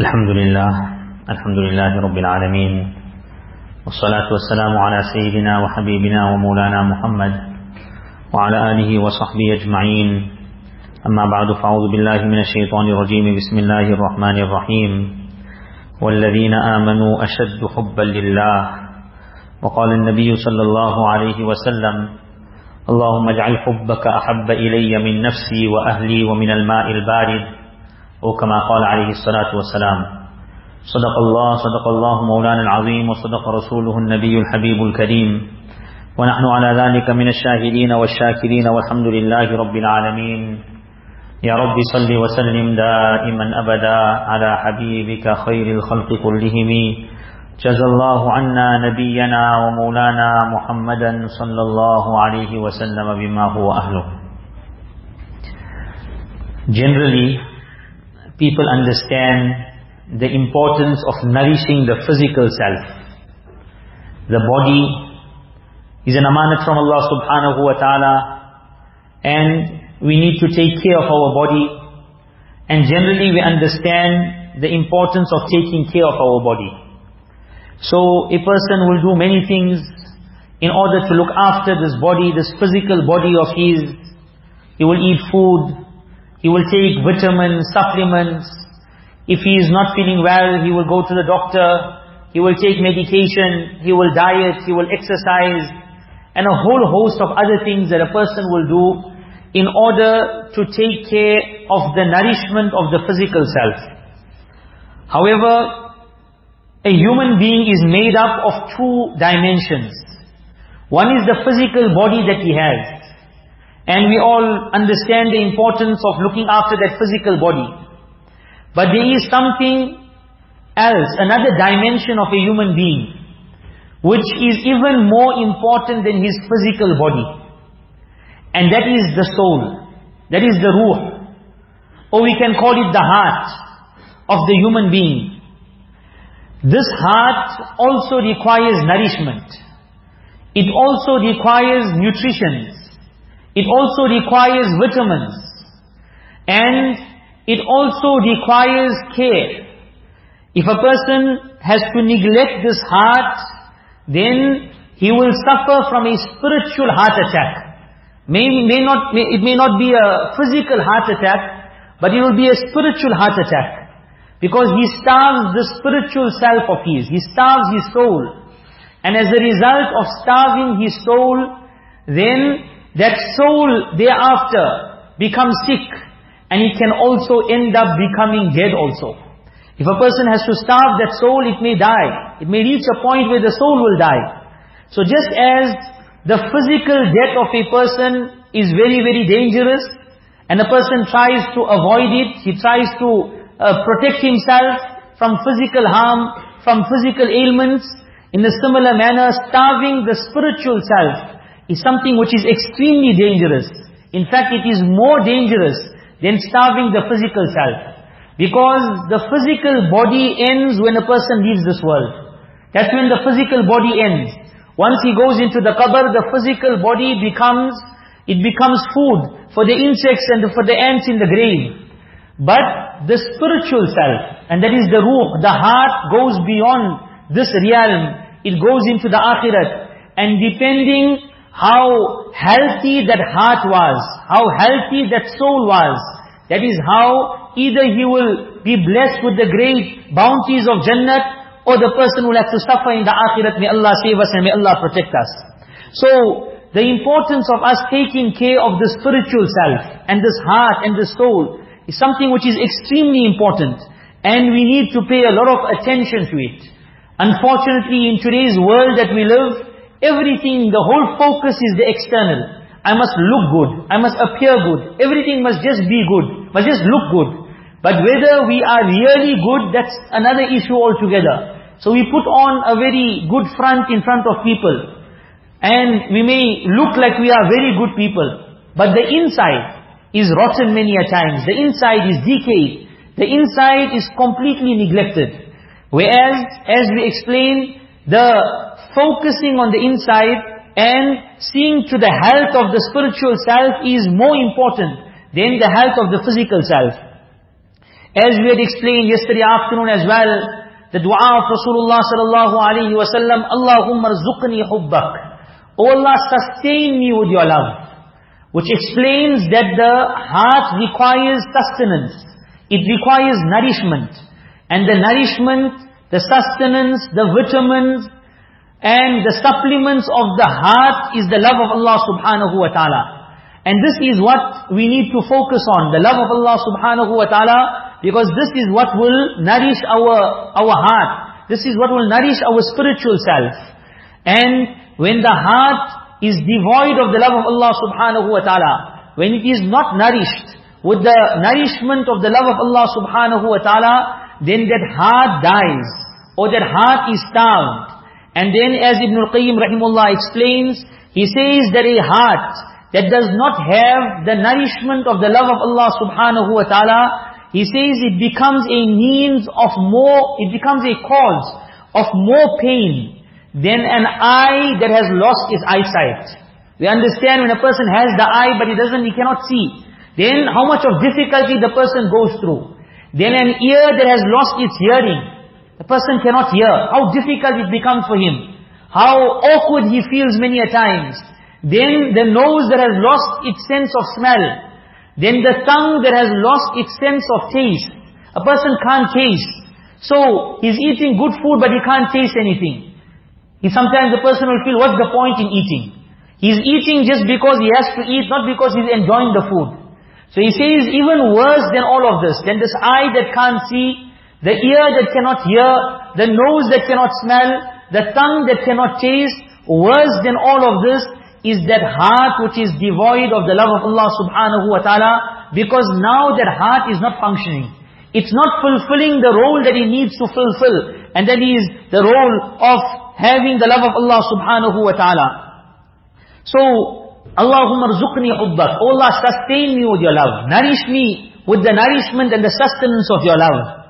الحمد لله الحمد لله رب العالمين والصلاة والسلام على سيدنا وحبيبنا ومولانا محمد وعلى آله وصحبه أجمعين أما بعد فأعوذ بالله من الشيطان الرجيم بسم الله الرحمن الرحيم والذين آمنوا أشد حبا لله وقال النبي صلى الله عليه وسلم اللهم اجعل حبك أحب إلي من نفسي وأهلي ومن الماء البارد أو كما قال عليه الصلاة والسلام صدق الله صدق الله مولانا العظيم وصدق رسوله النبي الحبيب الكريم. ونحن على ذلك من الشاهدين والشاكرين والحمد لله رب العالمين. يا رب صل وسلم دائما أبدا على حبيبك خير الخلق كلهم. جزى الله عنا نبينا ومولانا محمدا صلى الله عليه وسلم بما هو أهله. Generally, people understand the importance of nourishing the physical self. The body is an amanat from Allah subhanahu wa ta'ala and we need to take care of our body and generally we understand the importance of taking care of our body. So a person will do many things in order to look after this body, this physical body of his. He will eat food, he will take vitamins, supplements. If he is not feeling well, he will go to the doctor. He will take medication. He will diet. He will exercise. And a whole host of other things that a person will do in order to take care of the nourishment of the physical self. However, a human being is made up of two dimensions. One is the physical body that he has. And we all understand the importance of looking after that physical body. But there is something else, another dimension of a human being, which is even more important than his physical body. And that is the soul. That is the ruh. Or we can call it the heart of the human being. This heart also requires nourishment. It also requires nutrition. It also requires vitamins. And it also requires care. If a person has to neglect this heart, then he will suffer from a spiritual heart attack. May, may not, may, it may not be a physical heart attack, but it will be a spiritual heart attack. Because he starves the spiritual self of his. He starves his soul. And as a result of starving his soul, then that soul thereafter becomes sick and it can also end up becoming dead also. If a person has to starve that soul, it may die. It may reach a point where the soul will die. So just as the physical death of a person is very, very dangerous, and a person tries to avoid it, he tries to uh, protect himself from physical harm, from physical ailments, in a similar manner, starving the spiritual self is something which is extremely dangerous. In fact, it is more dangerous than starving the physical self. Because the physical body ends when a person leaves this world. That's when the physical body ends. Once he goes into the qabr, the physical body becomes, it becomes food for the insects and for the ants in the grave. But the spiritual self, and that is the ruh, the heart goes beyond this realm. It goes into the akhirat. And depending how healthy that heart was, how healthy that soul was. That is how either he will be blessed with the great bounties of Jannat, or the person will have to suffer in the akhirat. May Allah save us and may Allah protect us. So, the importance of us taking care of the spiritual self, and this heart and the soul, is something which is extremely important. And we need to pay a lot of attention to it. Unfortunately, in today's world that we live, Everything, the whole focus is the external. I must look good. I must appear good. Everything must just be good. Must just look good. But whether we are really good, that's another issue altogether. So we put on a very good front in front of people. And we may look like we are very good people. But the inside is rotten many a times. The inside is decayed. The inside is completely neglected. Whereas, as we explained, the focusing on the inside and seeing to the health of the spiritual self is more important than the health of the physical self. As we had explained yesterday afternoon as well, the dua of Rasulullah sallallahu alayhi wa sallam, Allahumma rzuqni hubbak. O Allah, sustain me with your love. Which explains that the heart requires sustenance. It requires nourishment. And the nourishment, the sustenance, the vitamins, and the supplements of the heart is the love of Allah subhanahu wa ta'ala. And this is what we need to focus on, the love of Allah subhanahu wa ta'ala, because this is what will nourish our, our heart. This is what will nourish our spiritual self. And when the heart is devoid of the love of Allah subhanahu wa ta'ala, when it is not nourished with the nourishment of the love of Allah subhanahu wa ta'ala, then that heart dies, or that heart is starved. And then as Ibn al-Qayyim rahimullah explains, he says that a heart that does not have the nourishment of the love of Allah subhanahu wa ta'ala, he says it becomes a means of more, it becomes a cause of more pain than an eye that has lost its eyesight. We understand when a person has the eye but he doesn't, he cannot see. Then how much of difficulty the person goes through. Then an ear that has lost its hearing. The person cannot hear. How difficult it becomes for him. How awkward he feels many a times. Then the nose that has lost its sense of smell. Then the tongue that has lost its sense of taste. A person can't taste. So, he's eating good food but he can't taste anything. He, sometimes the person will feel, what's the point in eating? He's eating just because he has to eat, not because he's enjoying the food. So he says, even worse than all of this, than this eye that can't see, the ear that cannot hear, the nose that cannot smell, the tongue that cannot taste, worse than all of this is that heart which is devoid of the love of Allah subhanahu wa ta'ala, because now that heart is not functioning. It's not fulfilling the role that it needs to fulfill, and that is the role of having the love of Allah subhanahu wa ta'ala. So, Allahumma rzuqni hubbak. Oh Allah, sustain me with your love. Nourish me with the nourishment and the sustenance of your love.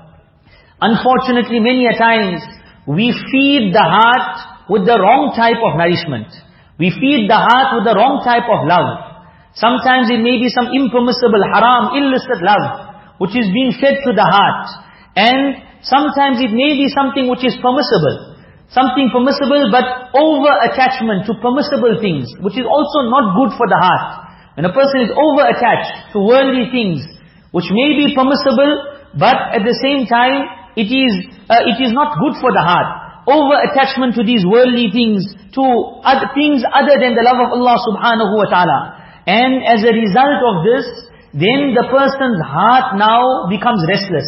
Unfortunately, many a times, we feed the heart with the wrong type of nourishment. We feed the heart with the wrong type of love. Sometimes it may be some impermissible, haram, illicit love, which is being fed to the heart. And sometimes it may be something which is permissible. Something permissible but over-attachment to permissible things, which is also not good for the heart. When a person is over-attached to worldly things, which may be permissible, but at the same time, it is, uh, it is not good for the heart. Over-attachment to these worldly things, to other things other than the love of Allah subhanahu wa ta'ala. And as a result of this, then the person's heart now becomes restless.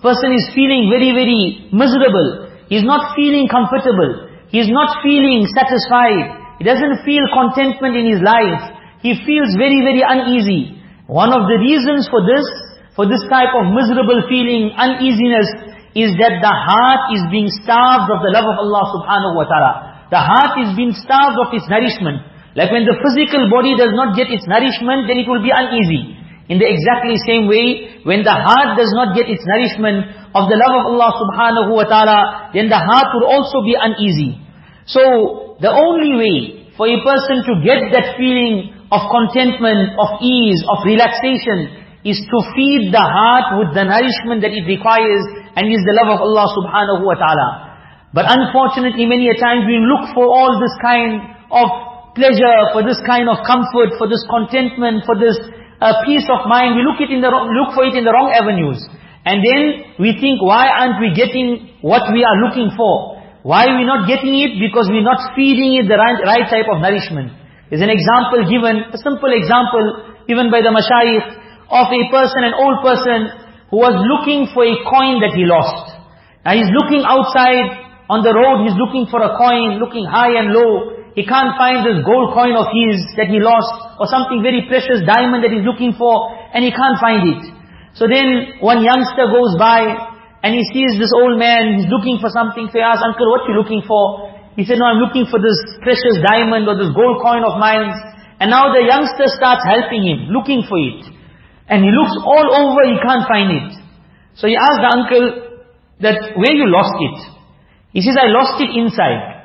Person is feeling very, very miserable. He's not feeling comfortable. He's not feeling satisfied. He doesn't feel contentment in his life. He feels very, very uneasy. One of the reasons for this, for this type of miserable feeling, uneasiness, is that the heart is being starved of the love of Allah subhanahu wa ta'ala. The heart is being starved of its nourishment. Like when the physical body does not get its nourishment, then it will be uneasy. In the exactly same way, when the heart does not get its nourishment of the love of Allah subhanahu wa ta'ala, then the heart will also be uneasy. So, the only way for a person to get that feeling of contentment, of ease, of relaxation, is to feed the heart with the nourishment that it requires, and is the love of Allah subhanahu wa ta'ala. But unfortunately, many a times we look for all this kind of pleasure, for this kind of comfort, for this contentment, for this uh, peace of mind. We look it in the look for it in the wrong avenues, and then we think, why aren't we getting what we are looking for? Why are we not getting it? Because we're not feeding it the right, right type of nourishment. There's an example given, a simple example given by the mashayikh of a person, an old person, who was looking for a coin that he lost. Now he's looking outside, on the road, he's looking for a coin, looking high and low. He can't find this gold coin of his that he lost, or something very precious diamond that he's looking for, and he can't find it. So then, one youngster goes by, and he sees this old man, he's looking for something, so he asks, Uncle, what are you looking for? He said, no, I'm looking for this precious diamond, or this gold coin of mine. And now the youngster starts helping him, looking for it. And he looks all over, he can't find it. So he asked the uncle, that where you lost it? He says, I lost it inside.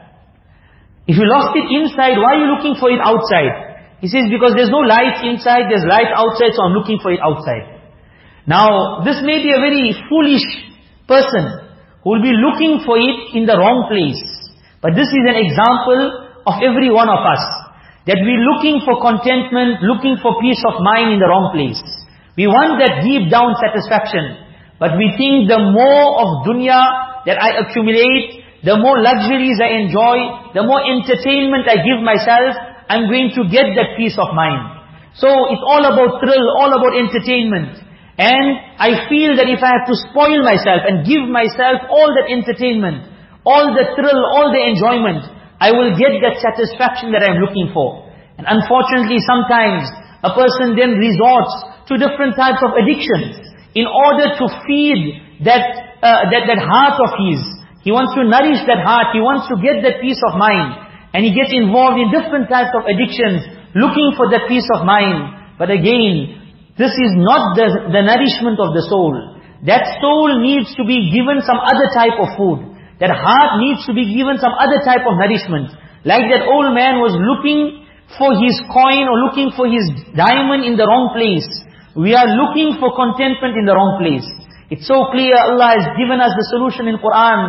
If you lost it inside, why are you looking for it outside? He says, because there's no light inside, there's light outside, so I'm looking for it outside. Now, this may be a very foolish person who will be looking for it in the wrong place. But this is an example of every one of us. That we're looking for contentment, looking for peace of mind in the wrong place. We want that deep down satisfaction. But we think the more of dunya that I accumulate, the more luxuries I enjoy, the more entertainment I give myself, I'm going to get that peace of mind. So it's all about thrill, all about entertainment. And I feel that if I have to spoil myself and give myself all that entertainment, all the thrill, all the enjoyment, I will get that satisfaction that I'm looking for. And unfortunately, sometimes a person then resorts to different types of addictions in order to feed that, uh, that, that heart of his. He wants to nourish that heart. He wants to get that peace of mind. And he gets involved in different types of addictions, looking for that peace of mind. But again, this is not the, the nourishment of the soul. That soul needs to be given some other type of food. That heart needs to be given some other type of nourishment. Like that old man was looking for his coin or looking for his diamond in the wrong place. We are looking for contentment in the wrong place. It's so clear Allah has given us the solution in Quran.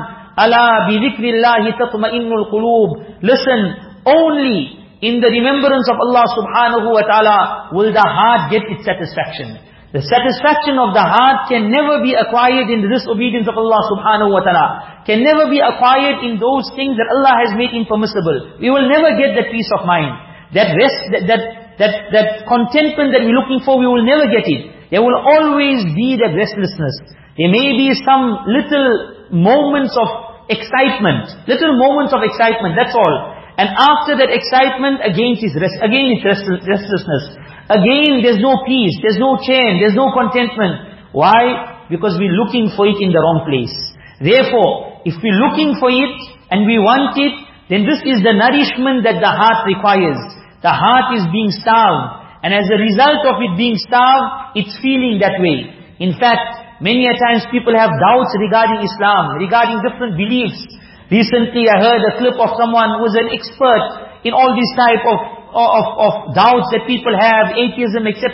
Allah bi dhikrillahi tatma'innul qulub. Listen, only in the remembrance of Allah subhanahu wa ta'ala will the heart get its satisfaction. The satisfaction of the heart can never be acquired in the disobedience of Allah subhanahu wa ta'ala. Can never be acquired in those things that Allah has made impermissible. We will never get that peace of mind. That rest, that, that, that, that contentment that we're looking for, we will never get it. There will always be that restlessness. There may be some little moments of excitement. Little moments of excitement, that's all. And after that excitement, again it's, rest, again it's restlessness. Again, there's no peace, there's no chain, there's no contentment. Why? Because we're looking for it in the wrong place. Therefore, if we're looking for it and we want it, then this is the nourishment that the heart requires. The heart is being starved. And as a result of it being starved, it's feeling that way. In fact, many a times people have doubts regarding Islam, regarding different beliefs. Recently I heard a clip of someone who was an expert in all these type of of, of doubts that people have, atheism, etc.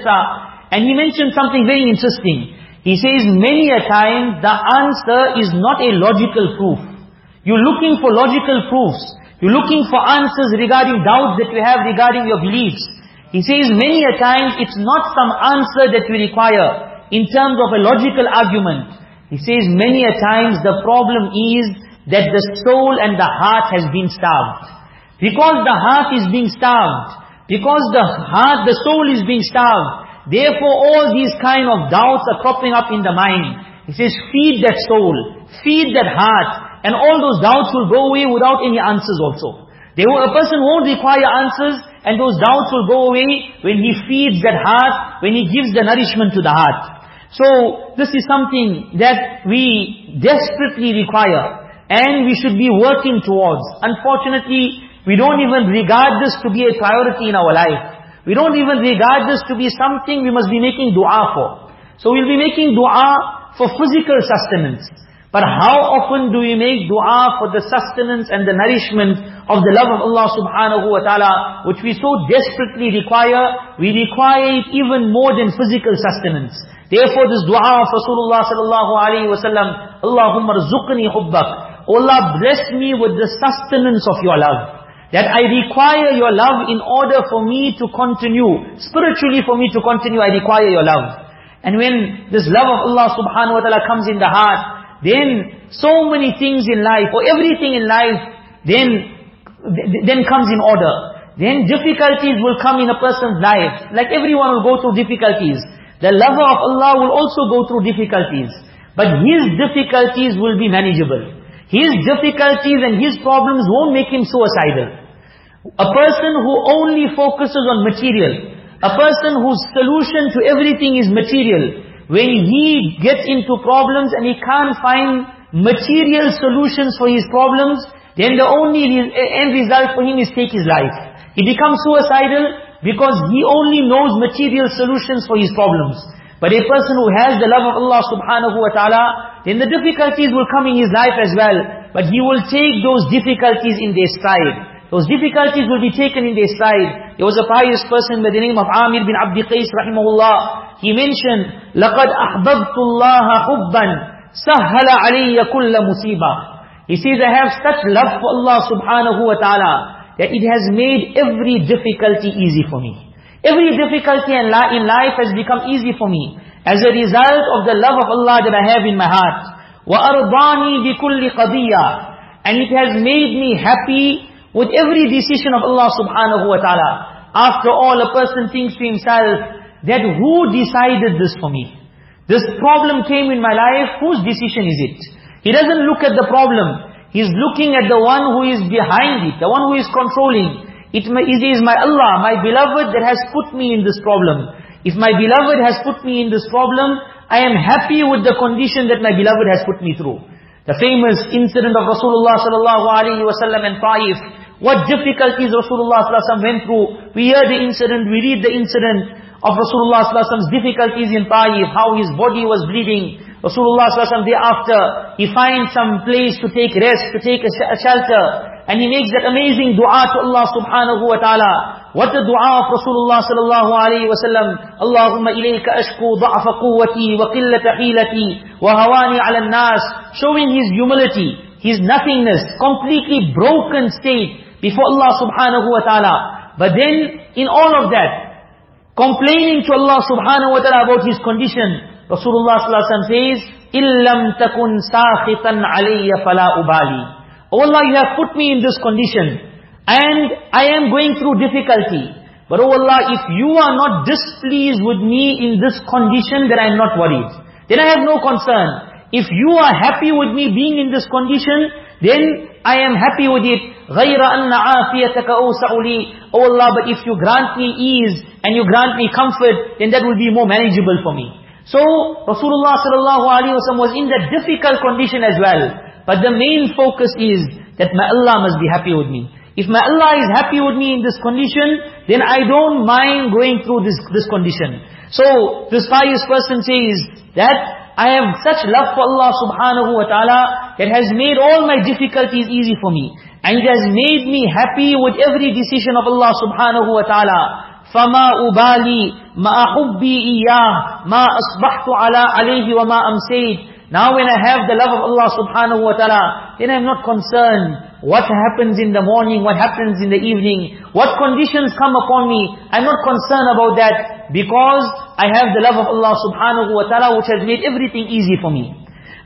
And he mentioned something very interesting. He says, many a time, the answer is not a logical proof. You're looking for logical proofs. You're looking for answers regarding doubts that you have regarding your beliefs. He says, many a time, it's not some answer that we require in terms of a logical argument. He says, many a times, the problem is that the soul and the heart has been starved. Because the heart is being starved. Because the heart, the soul is being starved. Therefore all these kind of doubts are cropping up in the mind. He says, feed that soul. Feed that heart. And all those doubts will go away without any answers also. There, a person won't require answers and those doubts will go away when he feeds that heart, when he gives the nourishment to the heart. So, this is something that we desperately require and we should be working towards. Unfortunately, we don't even regard this to be a priority in our life. We don't even regard this to be something we must be making dua for. So we'll be making dua for physical sustenance. But how often do we make dua for the sustenance and the nourishment of the love of Allah subhanahu wa ta'ala, which we so desperately require, we require it even more than physical sustenance. Therefore this dua of Rasulullah sallallahu alayhi wa sallam, Allahumma rzuqni hubbak. Oh Allah bless me with the sustenance of your love. That I require your love in order for me to continue. Spiritually for me to continue, I require your love. And when this love of Allah subhanahu wa ta'ala comes in the heart, then so many things in life, or everything in life, then, then comes in order. Then difficulties will come in a person's life. Like everyone will go through difficulties. The lover of Allah will also go through difficulties. But his difficulties will be manageable. His difficulties and his problems won't make him suicidal. A person who only focuses on material, a person whose solution to everything is material, when he gets into problems and he can't find material solutions for his problems, then the only end result for him is take his life. He becomes suicidal because he only knows material solutions for his problems. But a person who has the love of Allah subhanahu wa ta'ala, then the difficulties will come in his life as well. But he will take those difficulties in their stride. those difficulties will be taken in their stride. There was a pious person by the name of Amir bin Abdi Qais rahimahullah. He mentioned, لَقَدْ أَحْبَبْتُ اللَّهَ حُبًّا سَهَّلَ عَلَيَّ كُلَّ مُصِيبًا He says, I have such love for Allah subhanahu wa ta'ala that it has made every difficulty easy for me. Every difficulty in life has become easy for me as a result of the love of Allah that I have in my heart. وَأَرْضَانِي بِكُلِّ قَضِيَّةٍ and it has made me happy with every decision of Allah subhanahu wa ta'ala. After all, a person thinks to himself, that who decided this for me? This problem came in my life, whose decision is it? He doesn't look at the problem. He's looking at the one who is behind it, the one who is controlling. It is my Allah, my beloved that has put me in this problem. If my beloved has put me in this problem, I am happy with the condition that my beloved has put me through. The famous incident of Rasulullah sallallahu alaihi wasallam in Taif. What difficulties Rasulullah went through. We hear the incident, we read the incident of Rasulullah wasallam's difficulties in Taif, how his body was bleeding. Rasulullah thereafter, he finds some place to take rest, to take a shelter. And he makes that amazing dua to Allah subhanahu wa ta'ala. What the dua of Rasulullah sallallahu alayhi wa sallam, Allahumma ilayka ashku da'fa quwwati wa qillata hilati wa hawani ala nas, showing his humility, his nothingness, completely broken state before Allah subhanahu wa ta'ala. But then, in all of that, complaining to Allah subhanahu wa ta'ala about his condition, Rasulullah sallallahu alayhi wa sallam says, إِلَّمْ تَكُنْ سَاخِطًا عَلَيَّ فَلَا أُبَالِي Oh Allah, you have put me in this condition. And I am going through difficulty. But oh Allah, if you are not displeased with me in this condition, then I am not worried. Then I have no concern. If you are happy with me being in this condition, then I am happy with it. غَيْرَ أَنَّ عَافِيَتَكَ أَوْسَعُ لِي Oh Allah, but if you grant me ease and you grant me comfort, then that will be more manageable for me. So, Rasulullah sallallahu alaihi wasallam was in that difficult condition as well. But the main focus is that my Allah must be happy with me. If my Allah is happy with me in this condition, then I don't mind going through this, this condition. So, this pious person says that I have such love for Allah subhanahu wa ta'ala that has made all my difficulties easy for me. And it has made me happy with every decision of Allah subhanahu wa ta'ala. فَمَا أُبَالِي مَا أُحُبِّي إِيَّاهِ مَا أَصْبَحْتُ عَلَى عَلَيْهِ وَمَا أَمْسَيْتُ Now when I have the love of Allah subhanahu wa ta'ala, then I'm not concerned what happens in the morning, what happens in the evening, what conditions come upon me. I'm not concerned about that because I have the love of Allah subhanahu wa ta'ala which has made everything easy for me.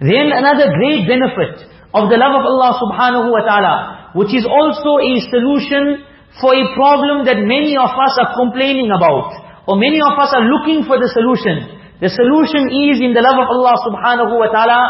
Then another great benefit of the love of Allah subhanahu wa ta'ala, which is also a solution for a problem that many of us are complaining about, or many of us are looking for the solution. The solution is in the love of Allah subhanahu wa ta'ala,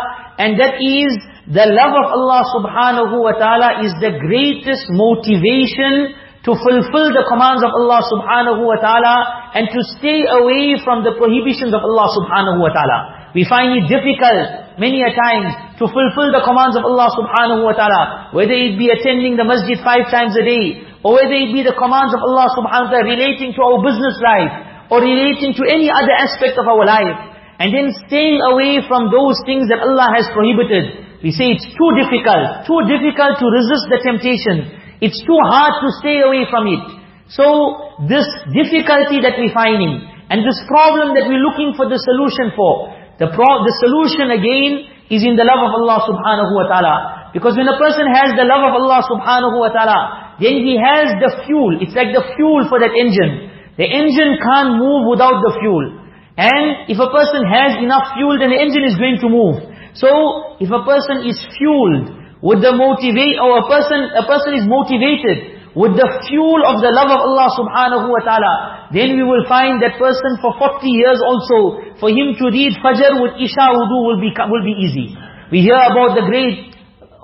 and that is the love of Allah subhanahu wa ta'ala is the greatest motivation to fulfill the commands of Allah subhanahu wa ta'ala and to stay away from the prohibitions of Allah subhanahu wa ta'ala. We find it difficult many a time to fulfill the commands of Allah subhanahu wa ta'ala. Whether it be attending the masjid five times a day, or whether it be the commands of Allah subhanahu wa ta'ala relating to our business life, or relating to any other aspect of our life. And then staying away from those things that Allah has prohibited. We say it's too difficult, too difficult to resist the temptation. It's too hard to stay away from it. So, this difficulty that we're finding and this problem that we're looking for the solution for, the, the solution again is in the love of Allah subhanahu wa ta'ala. Because when a person has the love of Allah subhanahu wa ta'ala, then he has the fuel. It's like the fuel for that engine. The engine can't move without the fuel. And if a person has enough fuel, then the engine is going to move. So, if a person is fueled with the motivate, or a person, a person is motivated with the fuel of the love of Allah subhanahu wa ta'ala, then we will find that person for 40 years also, for him to read Fajr with Isha wudu will be, will be easy. We hear about the great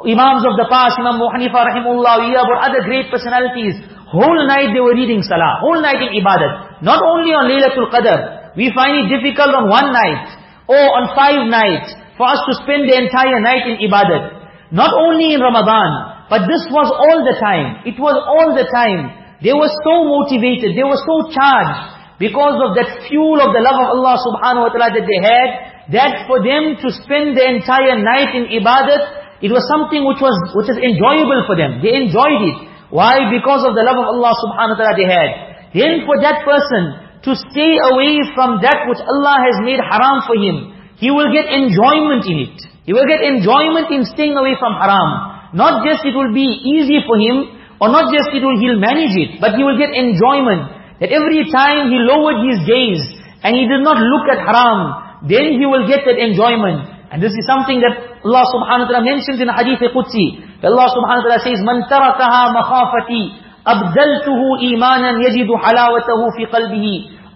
Imams of the past, Imam Abu Hanifa rahimullah, we hear about other great personalities. Whole night they were reading Salah, whole night in Ibadat. Not only on Laylatul Qadr, we find it difficult on one night, or on five nights, for us to spend the entire night in ibadat. Not only in Ramadan, but this was all the time. It was all the time. They were so motivated, they were so charged because of that fuel of the love of Allah subhanahu wa ta'ala that they had, that for them to spend the entire night in ibadat, it was something which was which is enjoyable for them. They enjoyed it. Why? Because of the love of Allah subhanahu wa ta'ala they had. Then for that person to stay away from that which Allah has made haram for him, he will get enjoyment in it. He will get enjoyment in staying away from haram. Not just it will be easy for him, or not just it will, he'll manage it, but he will get enjoyment. That every time he lowered his gaze, and he did not look at haram, then he will get that enjoyment. And this is something that Allah subhanahu wa ta'ala mentions in Hadith Qudsi. Allah subhanahu wa ta'ala says, مَنْ تَرَكَهَا مَخَافَتِي أَبْدَلْتُهُ إِيمَانًا يَجِدُ حَلَاوَتَهُ فِي قَلْبِهِ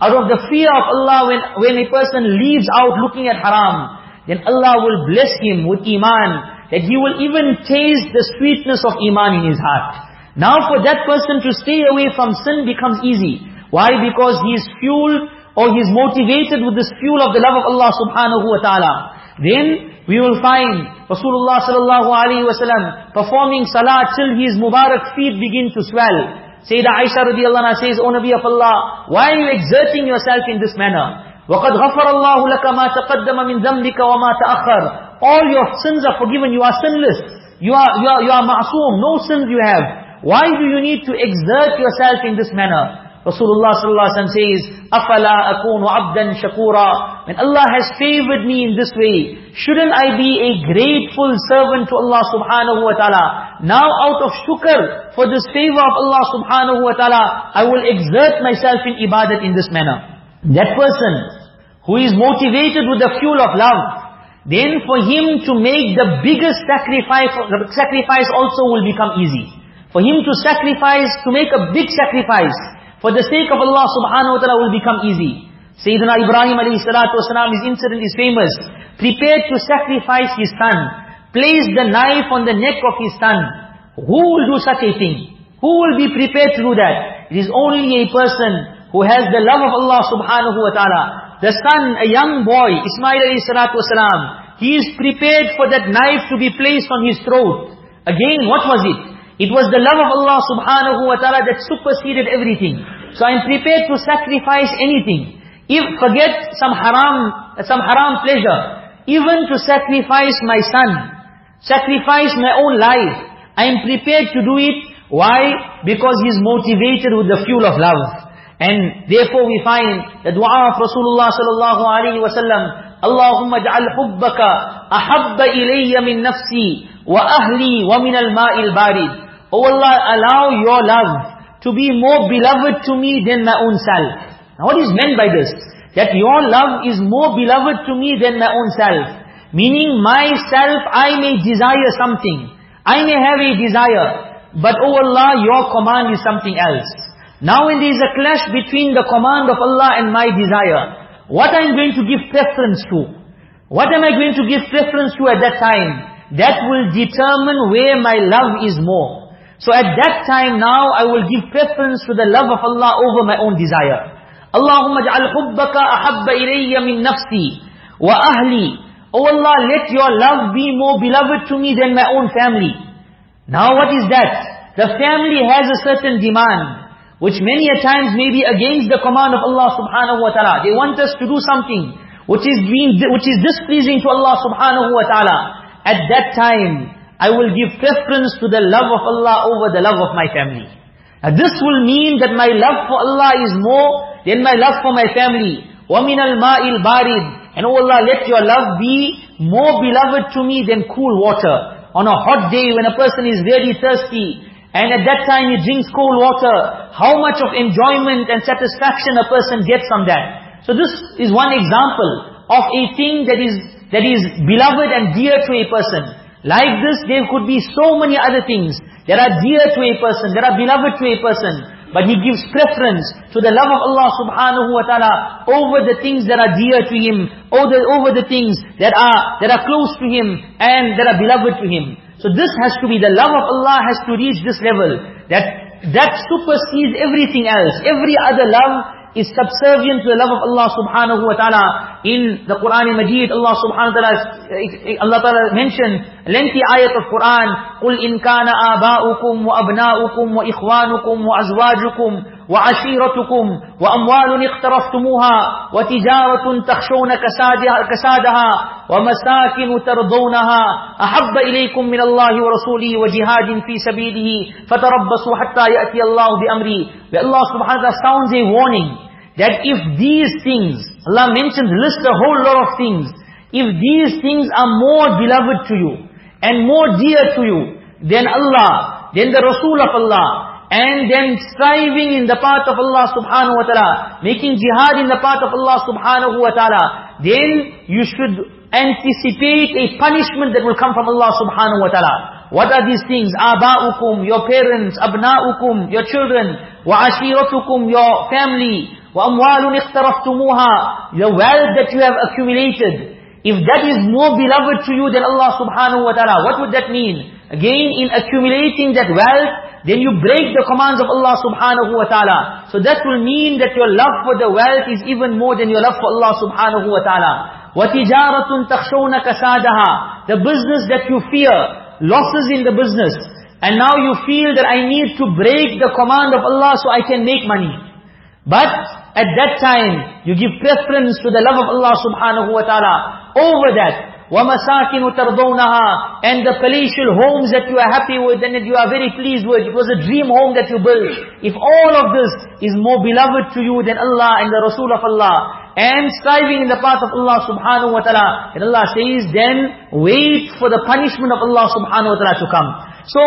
Out of the fear of Allah, when, when a person leaves out looking at haram, then Allah will bless him with iman, that he will even taste the sweetness of iman in his heart. Now for that person to stay away from sin becomes easy. Why? Because he is fueled or he is motivated with this fuel of the love of Allah subhanahu wa ta'ala. Then we will find Rasulullah sallallahu alaihi wasallam performing salah till his Mubarak feet begin to swell. Sayyidah Aisha radiallahu anha says, O Nabi of Allah, why are you exerting yourself in this manner? وَقَدْ غَفَرَ اللَّهُ لَكَ مَا تَقَدَّمَ مِنْ ذَنْبِكَ وَمَا تَأَخَّرْ All your sins are forgiven, you are sinless. You are, you are, you are ma'soom, no sins you have. Why do you need to exert yourself in this manner? Rasulullah sallallahu alaihi wasallam says, "Afala akunu abdan shakura." When Allah has favored me in this way, shouldn't I be a grateful servant to Allah subhanahu wa taala? Now out of shukr for this favor of Allah subhanahu wa taala, I will exert myself in ibadat in this manner. That person who is motivated with the fuel of love, then for him to make the biggest sacrifice, sacrifice also will become easy. For him to sacrifice, to make a big sacrifice, for the sake of Allah subhanahu wa ta'ala will become easy. Sayyidina Ibrahim alayhi salatu wasalam, his incident is famous. Prepared to sacrifice his son. Placed the knife on the neck of his son. Who will do such a thing? Who will be prepared to do that? It is only a person who has the love of Allah subhanahu wa ta'ala. The son, a young boy, Ismail alayhi salatu wasalam, he is prepared for that knife to be placed on his throat. Again, what was it? It was the love of Allah subhanahu wa ta'ala that superseded everything. So I'm prepared to sacrifice anything. If forget some haram, some haram pleasure, even to sacrifice my son, sacrifice my own life, I am prepared to do it. Why? Because he's motivated with the fuel of love. And therefore we find the dua of Rasulullah sallallahu alaihi wasallam, Allahumma ja'al hubbaka ahabba ilayya min nafsi wa ahli wa min al-ma'il barid. Oh Allah, allow your love to be more beloved to me than my own self. Now what is meant by this? That your love is more beloved to me than my own self. Meaning myself, I may desire something. I may have a desire. But oh Allah, your command is something else. Now when there is a clash between the command of Allah and my desire, what I'm going to give preference to? What am I going to give preference to at that time? That will determine where my love is more. So at that time now, I will give preference to the love of Allah over my own desire. Allahumma ja'al hubbaka ahabba ilayya min nafsi wa ahli. Oh Allah, let your love be more beloved to me than my own family. Now what is that? The family has a certain demand, which many a times may be against the command of Allah subhanahu wa ta'ala. They want us to do something which is being, which is displeasing to Allah subhanahu wa ta'ala. At that time, I will give preference to the love of Allah over the love of my family. Now this will mean that my love for Allah is more than my love for my family. وَمِنَ الْمَاءِ الْبَارِدِ And oh Allah, let your love be more beloved to me than cool water. On a hot day when a person is very thirsty, and at that time he drinks cold water, how much of enjoyment and satisfaction a person gets from that. So this is one example of a thing that is that is beloved and dear to a person. Like this, there could be so many other things that are dear to a person, that are beloved to a person. But he gives preference to the love of Allah subhanahu wa ta'ala over the things that are dear to him, over the, over the things that are, that are close to him and that are beloved to him. So this has to be, the love of Allah has to reach this level, that, that supersedes everything else. Every other love is subservient to the love of Allah subhanahu wa ta'ala. In the Quran Majid, Allah subhanahu wa ta'ala, Allah ta'ala mentioned lengthy ayat of Quran, قُلْ إِن كَانَ آبَاؤُكُمْ وَأَبْنَاؤُكُمْ وَإِخْوَانُكُمْ وَأَزْوَاجُكُمْ وعشيرتكم وأموال اقترفتموها وتجارة تخشون كسادها ومساكن ترضونها أحب إليكم من الله ورسوله وجهاد في سبيله فتربصوا حتى يأتي الله بأمري Allah subhanahu wa ta'ala sounds a warning that if these things, Allah mentions, list a whole lot of things, if these things are more beloved to you and more dear to you than Allah, than the Rasul of Allah, and then striving in the path of Allah subhanahu wa ta'ala, making jihad in the path of Allah subhanahu wa ta'ala, then you should anticipate a punishment that will come from Allah subhanahu wa ta'ala. What are these things? Aba'ukum, your parents, abna'ukum, your children, wa ashiratukum, your family, wa amwalun iqtaraftumuha, the wealth that you have accumulated. If that is more beloved to you than Allah subhanahu wa ta'ala, what would that mean? Again, in accumulating that wealth, then you break the commands of Allah subhanahu wa ta'ala. So that will mean that your love for the wealth is even more than your love for Allah subhanahu wa ta'ala. وَتِجَارَةٌ تَخْشَوْنَ كَسَادَهَا The business that you fear, losses in the business. And now you feel that I need to break the command of Allah so I can make money. But at that time, you give preference to the love of Allah subhanahu wa ta'ala over that. وَمَسَاكِنُ تَرْضَوْنَهَا And the palatial homes that you are happy with and that you are very pleased with. It was a dream home that you built. If all of this is more beloved to you than Allah and the Rasul of Allah, and striving in the path of Allah subhanahu wa ta'ala, and Allah says, then wait for the punishment of Allah subhanahu wa ta'ala to come. So,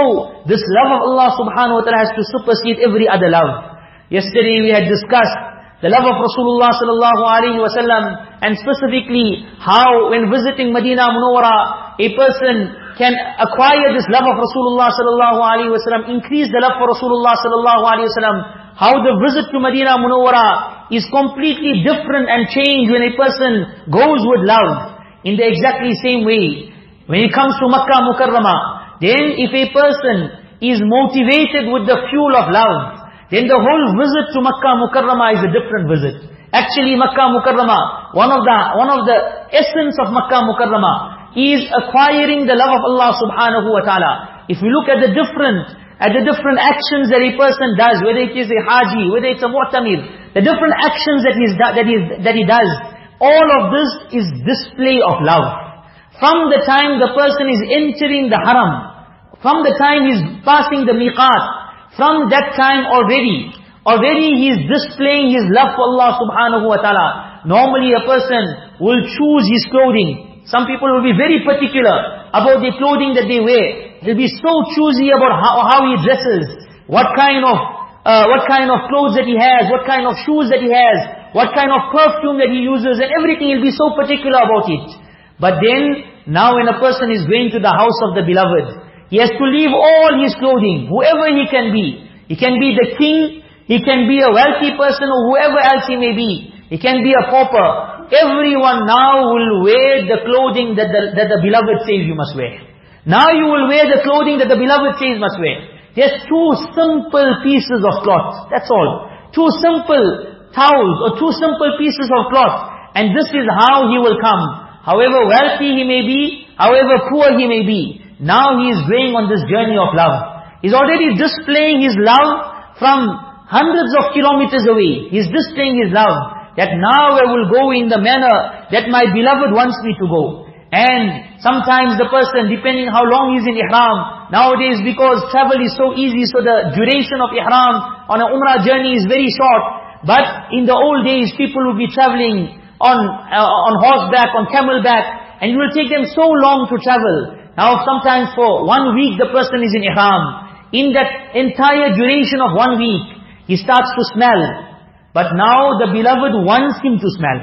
this love of Allah subhanahu wa ta'ala has to supersede every other love. Yesterday we had discussed the love of Rasulullah sallallahu alaihi wasallam, and specifically how when visiting Medina Munawwara, a person can acquire this love of Rasulullah sallallahu alaihi wasallam, increase the love for Rasulullah sallallahu alaihi wasallam. How the visit to Medina Munawwara is completely different and changed when a person goes with love. In the exactly same way, when it comes to Makkah Mukarramah, then if a person is motivated with the fuel of love, then the whole visit to Makkah Mukarramah is a different visit. Actually Makkah Mukarramah, one of the, one of the essence of Makkah Mukarramah is acquiring the love of Allah subhanahu wa ta'ala. If we look at the different, at the different actions that a person does, whether it is a haji, whether it's a mu'tamir, the different actions that, that, he, that he does, all of this is display of love. From the time the person is entering the haram, from the time he's passing the miqat, from that time already, already he is displaying his love for Allah subhanahu wa ta'ala. Normally a person will choose his clothing. Some people will be very particular about the clothing that they wear. They'll be so choosy about how, how he dresses, what kind of uh, what kind of clothes that he has, what kind of shoes that he has, what kind of perfume that he uses, and everything, he'll be so particular about it. But then, now when a person is going to the house of the beloved, he has to leave all his clothing, whoever he can be. He can be the king, he can be a wealthy person or whoever else he may be. He can be a pauper. Everyone now will wear the clothing that the, that the beloved says you must wear. Now you will wear the clothing that the beloved says must wear. Just two simple pieces of cloth. That's all. Two simple towels or two simple pieces of cloth. And this is how he will come. However wealthy he may be, however poor he may be. Now he is going on this journey of love. He's already displaying his love from hundreds of kilometers away. He's displaying his love. That now I will go in the manner that my beloved wants me to go. And sometimes the person, depending how long he's in ihram, nowadays because travel is so easy, so the duration of ihram on an umrah journey is very short. But in the old days, people would be traveling on, uh, on horseback, on camelback, and it will take them so long to travel. Now sometimes for one week the person is in ihram. In that entire duration of one week, he starts to smell. But now the beloved wants him to smell.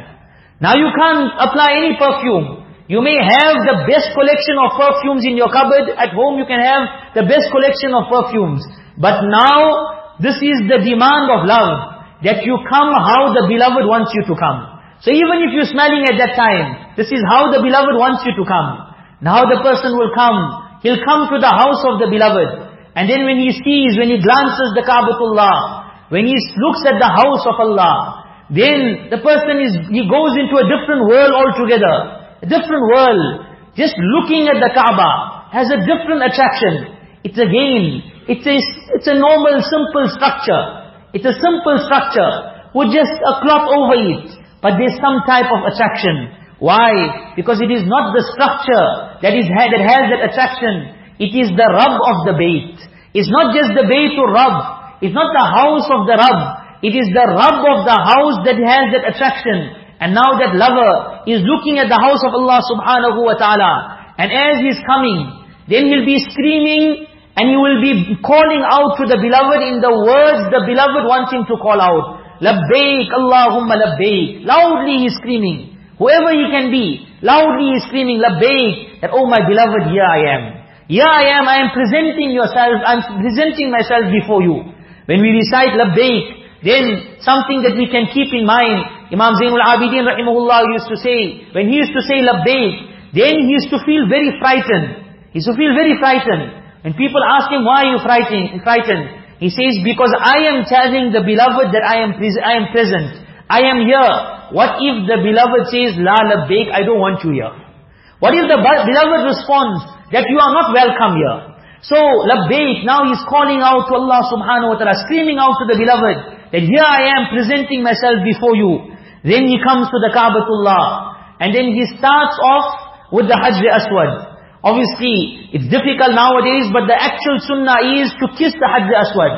Now you can't apply any perfume. You may have the best collection of perfumes in your cupboard. At home you can have the best collection of perfumes. But now, this is the demand of love. That you come how the beloved wants you to come. So even if you're smelling at that time, this is how the beloved wants you to come. Now the person will come. He'll come to the house of the beloved. And then when he sees, when he glances the Kaabatullah, when he looks at the house of Allah, then the person is, he goes into a different world altogether. A different world. Just looking at the Kaaba has a different attraction. It's again, it's a, it's a normal, simple structure. It's a simple structure, with just a cloth over it. But there's some type of attraction. Why? Because it is not the structure that is that has that attraction. It is the Rabb of the bait. It's not just the bait to Rabb. It's not the house of the Rabb. It is the Rabb of the house that has that attraction. And now that lover is looking at the house of Allah subhanahu wa ta'ala. And as he's coming, then he'll be screaming and he will be calling out to the beloved in the words the beloved wants him to call out. Labbaik Allahumma labbaik. Loudly he's screaming. Whoever he can be, loudly screaming, Labbaik, that, oh my beloved, here I am. Here I am, I am presenting yourself, I'm presenting myself before you. When we recite Labbaik, then something that we can keep in mind, Imam Zainul Abidin rahimahullah used to say, when he used to say Labbaik, then he used to feel very frightened. He used to feel very frightened. When people ask him, why are you frightened? frightened? He says, because I am telling the beloved that I am, I am present. I am here. What if the beloved says, La labbaik, I don't want you here. What if the beloved responds that you are not welcome here? So, labbaik, now he's calling out to Allah subhanahu wa ta'ala, screaming out to the beloved, that here I am presenting myself before you. Then he comes to the Kaabatullah, and then he starts off with the Hajr Aswad. Obviously, it's difficult nowadays, but the actual sunnah is to kiss the Hajr Aswad.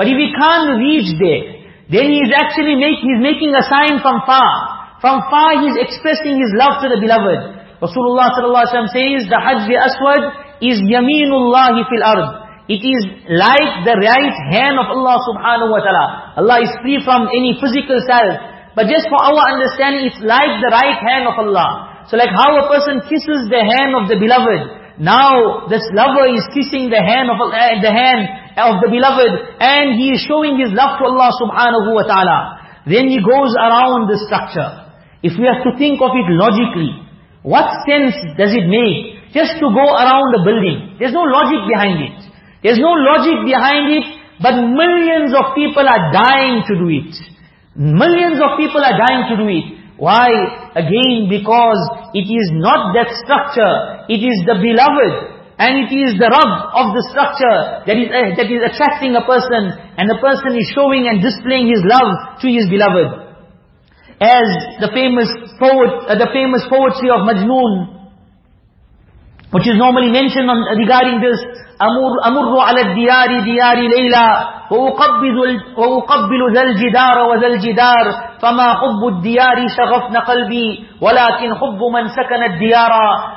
But if we can't reach there, then he is actually make, he's making a sign from far. From far he is expressing his love to the beloved. Rasulullah sallallahu alaihi wasallam says, the Hajr Aswad is Yaminullahi fil ard. It is like the right hand of Allah subhanahu wa ta'ala. Allah is free from any physical self. But just for our understanding, it's like the right hand of Allah. So like how a person kisses the hand of the beloved, now this lover is kissing the hand of uh, the hand of the beloved and he is showing his love to Allah subhanahu wa ta'ala. Then he goes around the structure. If we have to think of it logically, what sense does it make just to go around the building? There's no logic behind it. There's no logic behind it, but millions of people are dying to do it. Millions of people are dying to do it. Why? Again, because it is not that structure. It is the beloved and it is the Rabb of the structure that is, uh, that is attracting a person. And the person is showing and displaying his love to his beloved. As the famous poet, uh, the famous poetry of Majnun, which is normally mentioned on, regarding this, أمر, أمر على الديار ديار ليلى وأقبل, وأقبل ذا الجدار وذا الجدار فما حب الديار شغفن قلبي ولكن حب من سكن الديار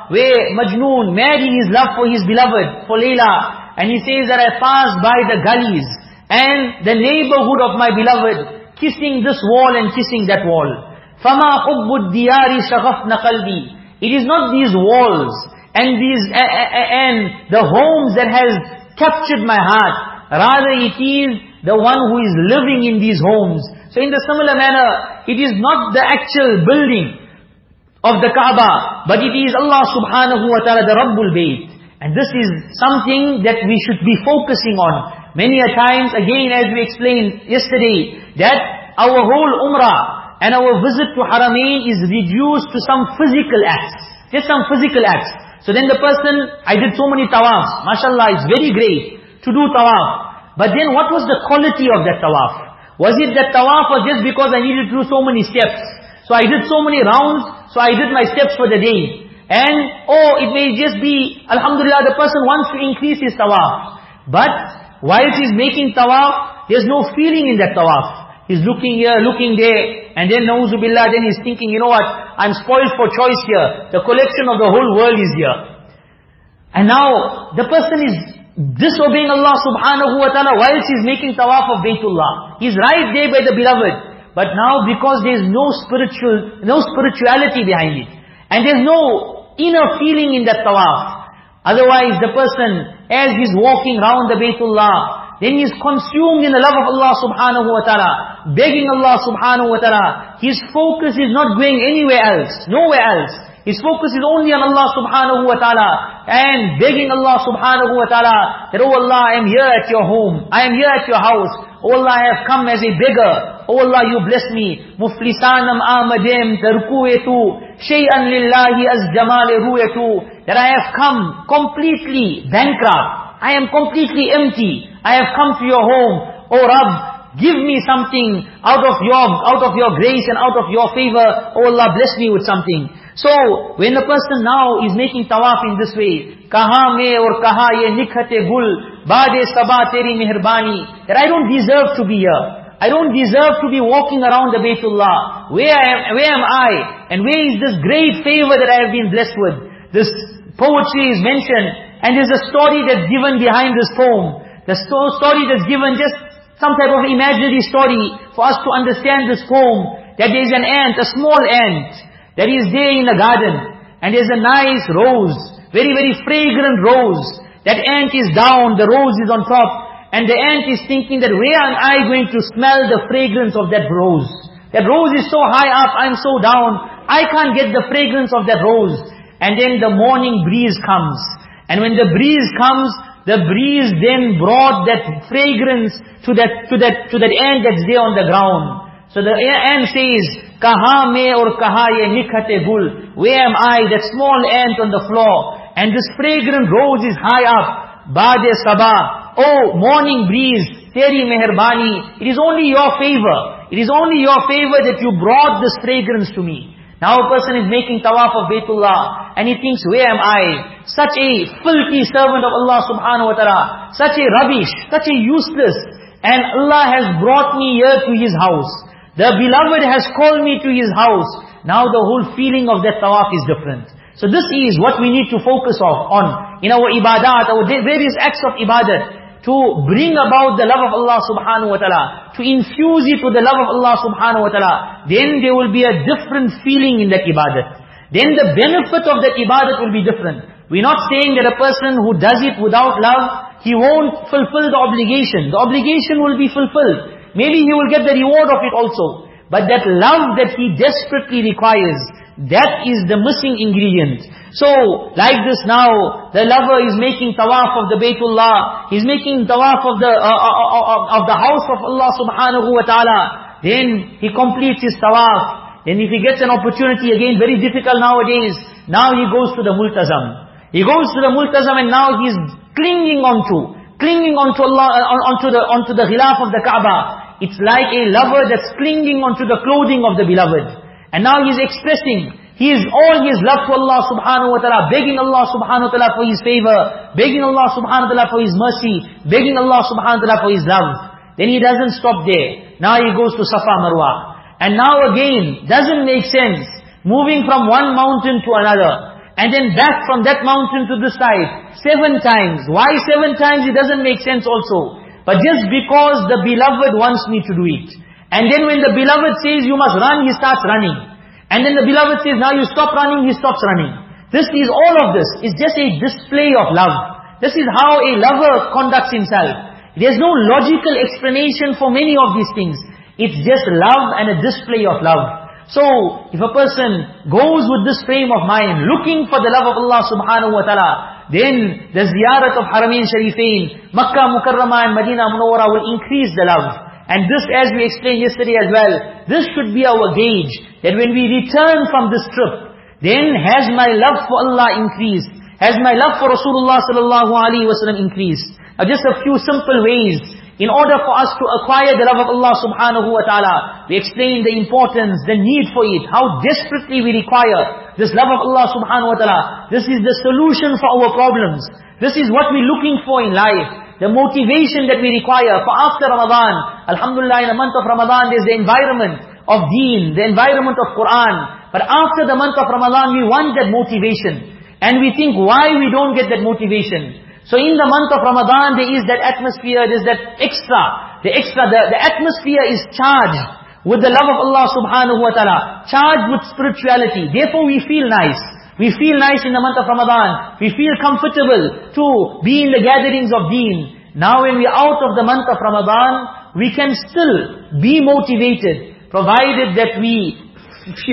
where Majnoon marrying his love for his beloved, for Layla. And he says that I passed by the gullies and the neighborhood of my beloved, kissing this wall and kissing that wall. فَمَا حُبُّ الدِّيَارِ شَغَفْنَ قَلْبِي It is not these walls and these and the homes that has captured my heart. Rather it is the one who is living in these homes. So in the similar manner, it is not the actual building of the Kaaba, but it is Allah subhanahu wa ta'ala, the Rabbul Bayt. And this is something that we should be focusing on. Many a times, again as we explained yesterday, that our whole umrah and our visit to Haramain is reduced to some physical acts. Just some physical acts. So then the person, I did so many tawafs. MashaAllah, it's very great to do tawaf. But then what was the quality of that tawaf? Was it that tawaf was just because I needed to do so many steps? So I did so many rounds, so I did my steps for the day. And, oh, it may just be, Alhamdulillah, the person wants to increase his tawaf. But, while he's making tawaf, there's no feeling in that tawaf. He's looking here, looking there, and then na'uzubillah, then he's thinking, you know what, I'm spoiled for choice here. The collection of the whole world is here. And now, the person is disobeying Allah subhanahu wa ta'ala whilst he's making tawaf of Baytullah. He's right there by the beloved. But now because there's no spiritual, no spirituality behind it. And there's no inner feeling in that tawaf. Otherwise the person, as he's walking round the Baytullah, then he is consumed in the love of Allah subhanahu wa ta'ala, begging Allah subhanahu wa ta'ala. His focus is not going anywhere else, nowhere else. His focus is only on Allah subhanahu wa ta'ala and begging Allah subhanahu wa ta'ala that, Oh Allah, I am here at your home. I am here at your house. Oh Allah, I have come as a beggar. Oh Allah, you bless me. Muflisanam amadem tarkuetu. Shay'an lillahi az jamal ruetu. That I have come completely bankrupt. I am completely empty. I have come to your home. Oh Rabb, Give me something out of your, out of your grace and out of your favor. Oh Allah, bless me with something. So, when the person now is making tawaf in this way, kaha me or kaha ye nikhate gul, bade sabah teri meherbani, that I don't deserve to be here. I don't deserve to be walking around the Baytullah. Where am, where am I? And where is this great favor that I have been blessed with? This poetry is mentioned, and there's a story that's given behind this poem. The story that's given just some type of imaginary story for us to understand this poem, that there is an ant, a small ant, that is there in the garden. And there's a nice rose, very, very fragrant rose. That ant is down, the rose is on top. And the ant is thinking that where am I going to smell the fragrance of that rose? That rose is so high up, I'm so down. I can't get the fragrance of that rose. And then the morning breeze comes. And when the breeze comes, the breeze then brought that fragrance to that, to that, to that ant that's there on the ground. So the ant says, Kaha me or kaha ye nikhate gul. Where am I, that small ant on the floor? And this fragrant rose is high up. Bade sabah. Oh, morning breeze. Teri meherbani. It is only your favor. It is only your favor that you brought this fragrance to me. Now a person is making tawaf of Baytullah and he thinks, where am I? Such a filthy servant of Allah subhanahu wa ta'ala. Such a rubbish, such a useless. And Allah has brought me here to His house. The beloved has called me to his house. Now the whole feeling of that tawaf is different. So this is what we need to focus on in our ibadat, our various acts of ibadat, to bring about the love of Allah subhanahu wa ta'ala, to infuse it with the love of Allah subhanahu wa ta'ala. Then there will be a different feeling in that ibadat. Then the benefit of that ibadat will be different. We're not saying that a person who does it without love, he won't fulfill the obligation. The obligation will be fulfilled. Maybe he will get the reward of it also. But that love that he desperately requires, that is the missing ingredient. So, like this now, the lover is making tawaf of the Baytullah, he's making tawaf of the, uh, uh, uh, uh, of the house of Allah subhanahu wa ta'ala. Then he completes his tawaf. Then if he gets an opportunity, again very difficult nowadays, now he goes to the multazam. He goes to the multazam and now he's clinging onto, clinging onto Allah, uh, onto the, onto the ghilaf of the Kaaba. It's like a lover that's clinging onto the clothing of the beloved. And now he's expressing, he is all his love to Allah subhanahu wa ta'ala, begging Allah subhanahu wa ta'ala for his favor, begging Allah subhanahu wa ta'ala for his mercy, begging Allah subhanahu wa ta'ala for his love. Then he doesn't stop there. Now he goes to Safa Marwa. And now again, doesn't make sense, moving from one mountain to another. And then back from that mountain to this side, seven times. Why seven times? It doesn't make sense also. But just because the beloved wants me to do it. And then when the beloved says you must run, he starts running. And then the beloved says now you stop running, he stops running. This is all of this. It's just a display of love. This is how a lover conducts himself. There's no logical explanation for many of these things. It's just love and a display of love. So, if a person goes with this frame of mind, looking for the love of Allah subhanahu wa ta'ala, then the ziyarat of Haramain Sharifain, Makkah Mukarramah and Medina Munawwara will increase the love. And this, as we explained yesterday as well, this should be our gauge, that when we return from this trip, then has my love for Allah increased? Has my love for Rasulullah sallallahu alaihi wasallam increased? Now just a few simple ways in order for us to acquire the love of Allah subhanahu wa ta'ala, we explain the importance, the need for it, how desperately we require this love of Allah subhanahu wa ta'ala. This is the solution for our problems. This is what we're looking for in life. The motivation that we require for after Ramadan. Alhamdulillah, in the month of Ramadan, there's the environment of deen, the environment of Quran. But after the month of Ramadan, we want that motivation. And we think why we don't get that motivation. So in the month of Ramadan, there is that atmosphere, there is that extra. The extra, the, the atmosphere is charged with the love of Allah subhanahu wa ta'ala. Charged with spirituality. Therefore we feel nice. We feel nice in the month of Ramadan. We feel comfortable to be in the gatherings of deen. Now when we are out of the month of Ramadan, we can still be motivated, provided that we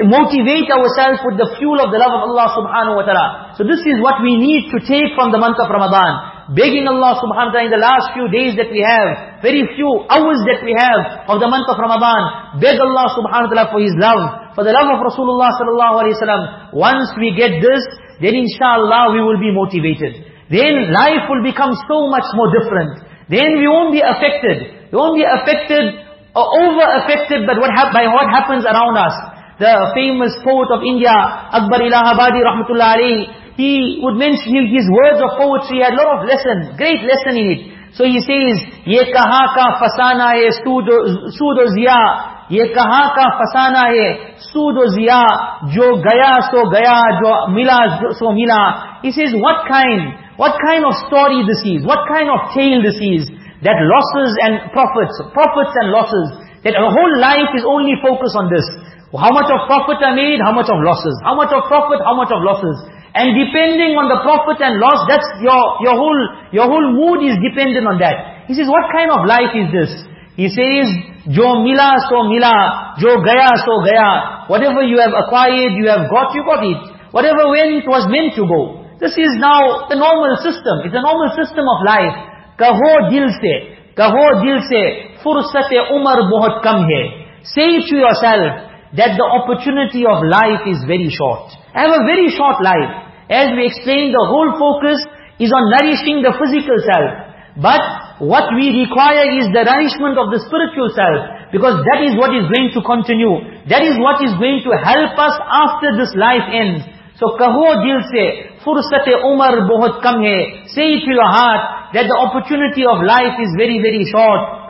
motivate ourselves with the fuel of the love of Allah subhanahu wa ta'ala. So this is what we need to take from the month of Ramadan. Begging Allah subhanahu wa ta'ala in the last few days that we have, very few hours that we have of the month of Ramadan, beg Allah subhanahu wa ta'ala for His love, for the love of Rasulullah sallallahu alayhi wa Once we get this, then inshallah we will be motivated. Then life will become so much more different. Then we won't be affected. We won't be affected uh, over-affected by what, by what happens around us. The famous poet of India, Akbar Allahabadi rahmatullah alayhi, he would mention his words of poetry had a lot of lesson, great lesson in it. So he says, ye kaha ka fasana hai sood o ziya, ye kaha ka fasana hai sood o ziya, jo gaya so gaya, jo mila so mila. He says, what kind, what kind of story this is, what kind of tale this is, that losses and profits, profits and losses, that our whole life is only focused on this. How much of profit are made, how much of losses. How much of profit, how much of losses. And depending on the profit and loss, that's your, your whole, your whole mood is dependent on that. He says, what kind of life is this? He says, Jo mila so mila, Jo gaya so gaya. Whatever you have acquired, you have got, you got it. Whatever went was meant to go. This is now the normal system. It's a normal system of life. Kaho dil se, kaho dil se, fursat umar bahut kam hai. Say to yourself, that the opportunity of life is very short. I have a very short life. As we explained, the whole focus is on nourishing the physical self. But what we require is the nourishment of the spiritual self. Because that is what is going to continue. That is what is going to help us after this life ends. So kaho dil se, fursat umar bahut kam hai. Say it to your heart that the opportunity of life is very, very short.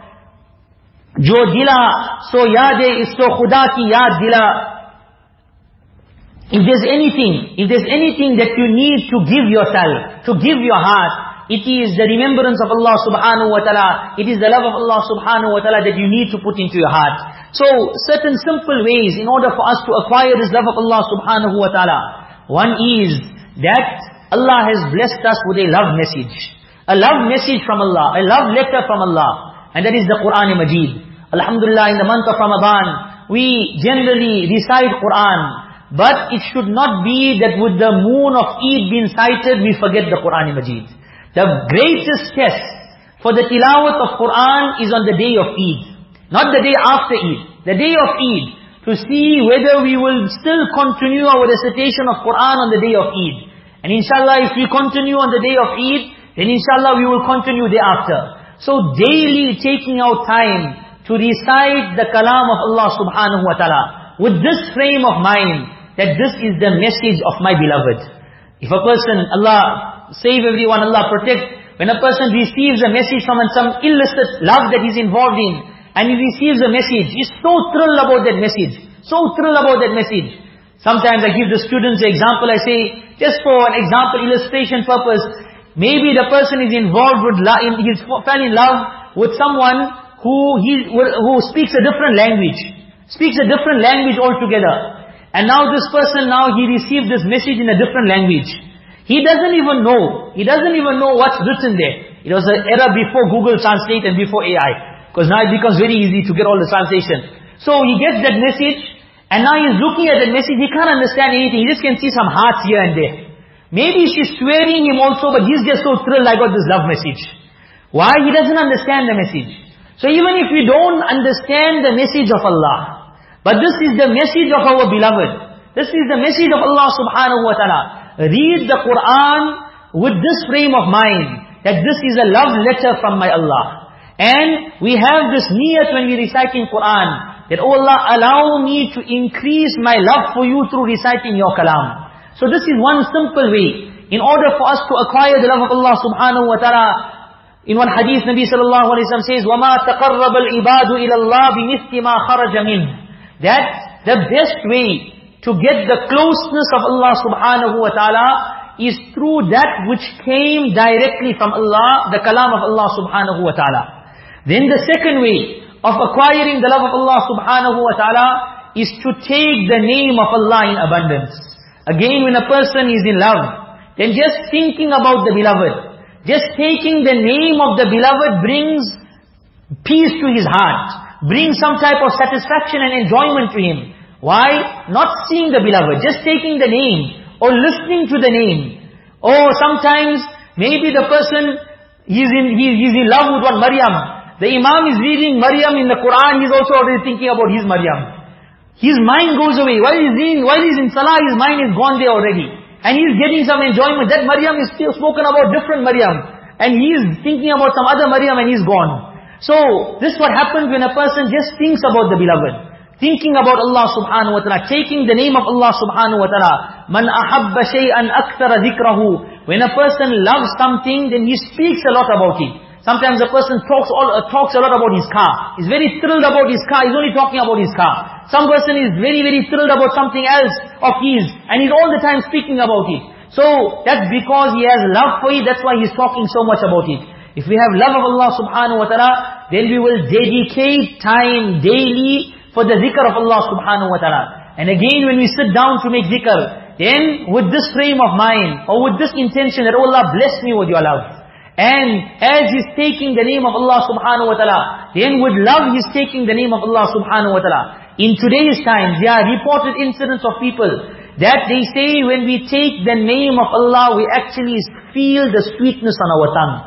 जो दिला सो याद है इसको खुदा की याद If there's anything, if there's anything that you need to give yourself, to give your heart, it is the remembrance of Allah subhanahu wa ta'ala, it is the love of Allah subhanahu wa ta'ala that you need to put into your heart. So, certain simple ways in order for us to acquire this love of Allah subhanahu wa ta'ala. One is that Allah has blessed us with a love message. A love message from Allah, a love letter from Allah. And that is the Quran Majid. Alhamdulillah, in the month of Ramadan, we generally recite Quran. But it should not be that with the moon of Eid being sighted, we forget the Quran Majid. The greatest test for the tilawat of Quran is on the day of Eid. Not the day after Eid. The day of Eid. To see whether we will still continue our recitation of Quran on the day of Eid. And inshallah, if we continue on the day of Eid, then inshallah we will continue thereafter. So daily taking out time to recite the kalam of Allah subhanahu wa ta'ala with this frame of mind that this is the message of my beloved. If a person, Allah save everyone, Allah protect, when a person receives a message from some illicit love that he's involved in, and he receives a message, he's so thrilled about that message, so thrilled about that message. Sometimes I give the students an example, I say, just for an example, illustration purpose, maybe the person is involved with, he's fell in love with someone who, he, who speaks a different language, speaks a different language altogether. And now this person, now he received this message in a different language. He doesn't even know, he doesn't even know what's written there. It was an era before Google Translate and before AI. Because now it becomes very easy to get all the translation. So he gets that message, and now he's looking at that message, he can't understand anything, he just can see some hearts here and there. Maybe she's swearing him also, but he's just so thrilled, I got this love message. Why? He doesn't understand the message. So even if we don't understand the message of Allah, but this is the message of our beloved, this is the message of Allah subhanahu wa ta'ala, read the Quran with this frame of mind, that this is a love letter from my Allah. And we have this niyat when we reciting Quran, that oh Allah, allow me to increase my love for you through reciting your kalam. So this is one simple way. In order for us to acquire the love of Allah subhanahu wa ta'ala, in one hadith, Nabi sallallahu alayhi wa says, وَمَا تَقَرَّبَ الْعِبَادُ إِلَى اللَّهِ بِمِثْلِ مَا خَرَجَ مِنْهِ That the best way to get the closeness of Allah subhanahu wa ta'ala is through that which came directly from Allah, the kalam of Allah subhanahu wa ta'ala. Then the second way of acquiring the love of Allah subhanahu wa ta'ala is to take the name of Allah in abundance. Again, when a person is in love, then just thinking about the beloved, just taking the name of the beloved brings peace to his heart, brings some type of satisfaction and enjoyment to him. Why? Not seeing the beloved, just taking the name, or listening to the name. Or sometimes, maybe the person, he's in, he's, in love with one Maryam. The Imam is reading Maryam in the Quran, he's also already thinking about his Maryam. His mind goes away. While he's in, while he's in Salah, his mind is gone there already. And he's getting some enjoyment. That Maryam is still spoken about different Maryam. And he's thinking about some other Maryam and he's gone. So, this is what happens when a person just thinks about the beloved. Thinking about Allah subhanahu wa ta'ala, taking the name of Allah subhanahu wa ta'ala. Man ahabba shay'an akthara dhikrahu. When a person loves something, then he speaks a lot about it. Sometimes a person talks all, uh, talks a lot about his car. He's very thrilled about his car. He's only talking about his car. Some person is very, very thrilled about something else of his. And he's all the time speaking about it. So, that's because he has love for it. That's why he's talking so much about it. If we have love of Allah subhanahu wa ta'ala, then we will dedicate time daily for the zikr of Allah subhanahu wa ta'ala. And again when we sit down to make zikr, then with this frame of mind, or with this intention that, oh Allah bless me with your love. And as he's taking the name of Allah subhanahu wa ta'ala, then with love he's taking the name of Allah subhanahu wa ta'ala. In today's times, there are reported incidents of people that they say when we take the name of Allah, we actually feel the sweetness on our tongue.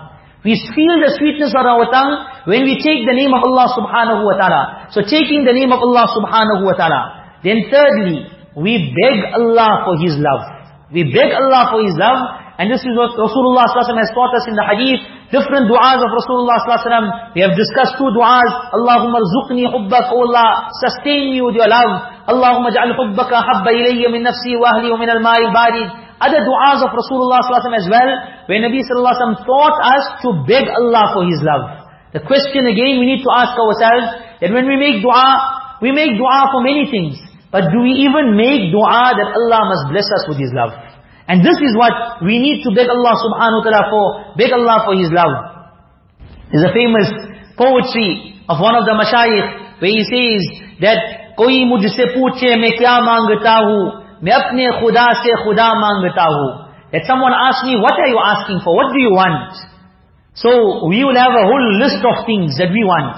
We feel the sweetness on our tongue when we take the name of Allah subhanahu wa ta'ala. So taking the name of Allah subhanahu wa ta'ala. Then thirdly, we beg Allah for His love. We beg Allah for His love. And this is what Rasulullah s.a.w. has taught us in the hadith. Different du'as of Rasulullah s.a.w. We have discussed two du'as. Allahumma rzuqni hubbak, O Allah, sustain me with your love. Allahumma ja'al hubbaka habba ilayya min nafsi wa ahli wa min al-ma'il barid. Other du'as of Rasulullah s.a.w. as well, where Nabi s.a.w. taught us to beg Allah for His love. The question again we need to ask ourselves, that when we make du'a, we make du'a for many things. But do we even make du'a that Allah must bless us with His love? And this is what we need to beg Allah subhanahu wa ta'ala for, beg Allah for His love. There's a famous poetry of one of the mashayikh, where he says that, कोई मुझसे पूछे मैं क्या मांगता हूँ मैं अपने खुदा से खुदा मांगता हूँ that someone asks me, what are you asking for? What do you want? So, we will have a whole list of things that we want.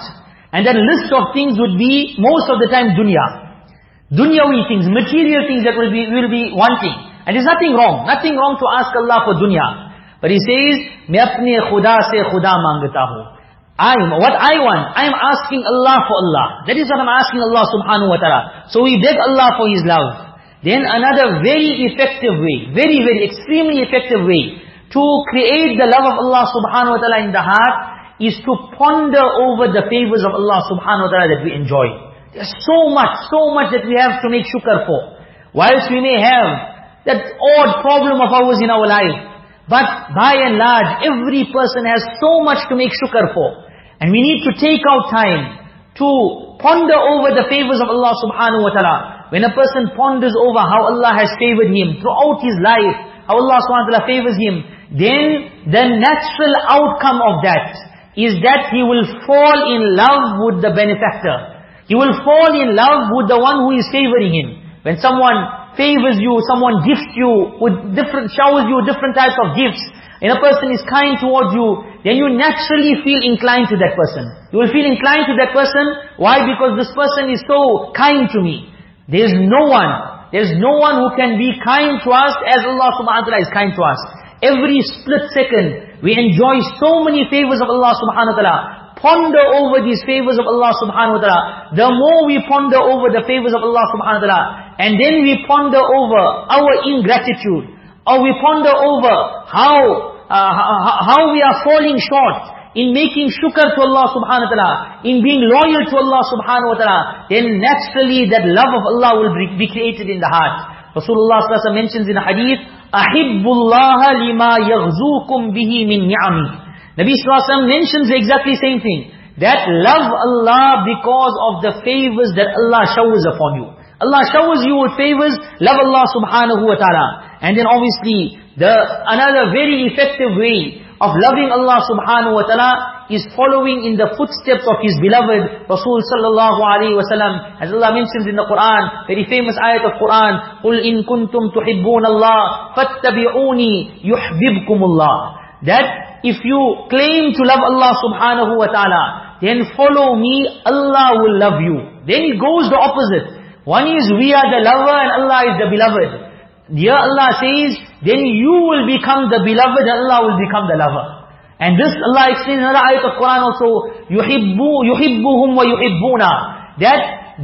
And that list of things would be, most of the time, dunya. Dunyawi things, material things that will be, we will be wanting. And there's nothing wrong. Nothing wrong to ask Allah for dunya. But He says, मैं अपने खुदा से खुदा मांगता हूँ. I'm, what I want, I'm asking Allah for Allah. That is what I'm asking Allah subhanahu wa ta'ala. So we beg Allah for His love. Then another very effective way, very, very extremely effective way to create the love of Allah subhanahu wa ta'ala in the heart is to ponder over the favors of Allah subhanahu wa ta'ala that we enjoy. There's so much, so much that we have to make shukr for. Whilst we may have that odd problem of ours in our life, but by and large, every person has so much to make shukr for. And we need to take out time to ponder over the favors of Allah subhanahu wa ta'ala. When a person ponders over how Allah has favored him throughout his life, how Allah subhanahu wa ta'ala favors him, then the natural outcome of that is that he will fall in love with the benefactor. He will fall in love with the one who is favoring him. When someone favors you, someone gifts you with different, showers you different types of gifts, and a person is kind towards you, then you naturally feel inclined to that person. You will feel inclined to that person. Why? Because this person is so kind to me. There is no one, there is no one who can be kind to us as Allah subhanahu wa ta'ala is kind to us. Every split second, we enjoy so many favors of Allah subhanahu wa ta'ala Ponder over these favors of Allah subhanahu wa ta'ala. The more we ponder over the favors of Allah subhanahu wa ta'ala, and then we ponder over our ingratitude, or we ponder over how, uh, how we are falling short, in making shukr to Allah subhanahu wa ta'ala, in being loyal to Allah subhanahu wa ta'ala, then naturally that love of Allah will be created in the heart. Rasulullah sallallahu mentions in a hadith, أَحِبُّ اللَّهَ لِمَا يَغْزُوكُمْ بِهِ مِنْ نِعَمِ Nabi sallallahu mentions the exactly same thing. That love Allah because of the favors that Allah showers upon you. Allah showers you with favors, love Allah subhanahu wa ta'ala. And then obviously, the another very effective way of loving Allah subhanahu wa ta'ala is following in the footsteps of His beloved Rasul sallallahu alayhi wa sallam. As Allah mentions in the Quran, very famous ayat of Quran, قُلْ إِن كُنْتُمْ تُحِبُّونَ اللَّهِ فَاتَّبِعُونِي يُحْبِبْكُمُ اللَّهِ That if you claim to love Allah subhanahu wa ta'ala, then follow me, Allah will love you. Then it goes the opposite. One is we are the lover and Allah is the beloved. Here Allah says, then you will become the beloved and Allah will become the lover. And this Allah explains in another ayat of Quran also, يُحِبُّ يُحِبُّهُمْ وَيُحِبُّونَ That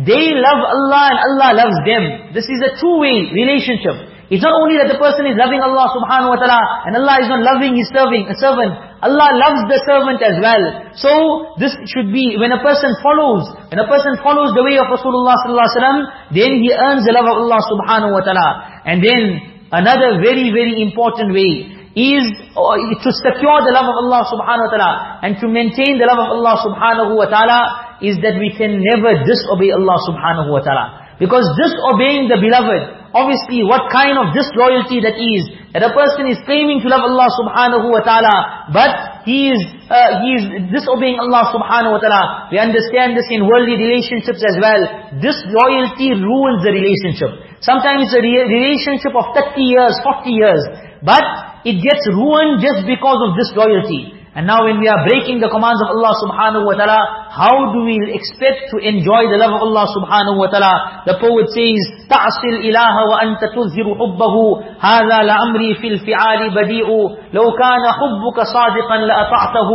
they love Allah and Allah loves them. This is a two-way relationship. It's not only that the person is loving Allah subhanahu wa ta'ala and Allah is not loving his serving, a servant. Allah loves the servant as well. So, this should be, when a person follows, when a person follows the way of Rasulullah sallallahu alaihi wasallam, then he earns the love of Allah subhanahu wa ta'ala. And then, another very, very important way, is uh, to secure the love of Allah subhanahu wa ta'ala and to maintain the love of Allah subhanahu wa ta'ala is that we can never disobey Allah subhanahu wa ta'ala. Because disobeying the beloved, obviously what kind of disloyalty that is, that a person is claiming to love Allah subhanahu wa ta'ala, but he is, uh, he is disobeying Allah subhanahu wa ta'ala. We understand this in worldly relationships as well. Disloyalty ruins the relationship. Sometimes it's a relationship of 30 years, 40 years. But it gets ruined just because of disloyalty. And now when we are breaking the commands of Allah subhanahu wa ta'ala, how do we expect to enjoy the love of Allah subhanahu wa ta'ala? The poet says, تَعْصِي الْإِلَهَ وَأَنْتَ تُظْهِرُ حُبَّهُ هَذَا لَعَمْرِي فِي الْفِعَالِ بَدِيءُ لَوْ كَانَ حُبُّكَ صَادِقًا لَأَطَعْتَهُ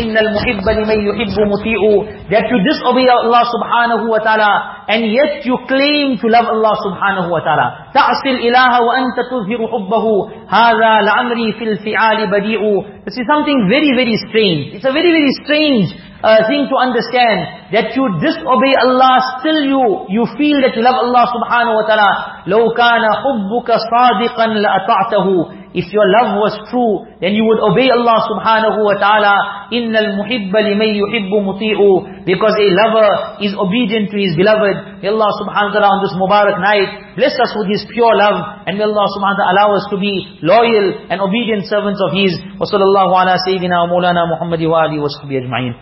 إِنَّ الْمُحِبَّ لِمَنْ يُحِبُّ مُطِيعُ That you disobey Allah subhanahu wa ta'ala, and yet you claim to love Allah subhanahu wa ta'ala. تَعْصِي الْإِلَهَ وَأَنْتَ تُظْهِرُ حُبَّهُ هَذَا لَعَمْرِي فِي الْفِعَالِ بَدِيءُ This is something very, very strange. It's a very, very strange uh, thing to understand. That you disobey Allah, still you, you feel that you love Allah subhanahu wa ta'ala. لَوْ كَانَ حُبُّكَ صَادِقًا لَأَطَعْتَهُ if your love was true, then you would obey Allah subhanahu wa ta'ala. إِنَّ الْمُحِبَّ لِمَنْ يُحِبُّ مُطِيعُ Because a lover is obedient to his beloved. May Allah subhanahu wa ta'ala on this Mubarak night, bless us with His pure love. And may Allah subhanahu wa ta'ala allow us to be loyal and obedient servants of His. وَصَلَى اللَّهُ عَلَى سَيِّدِنَا وَمَوْلَانَا مُحَمَّدِ وَآلِهِ وَصَحْبِهِ أَجْمَعِينَ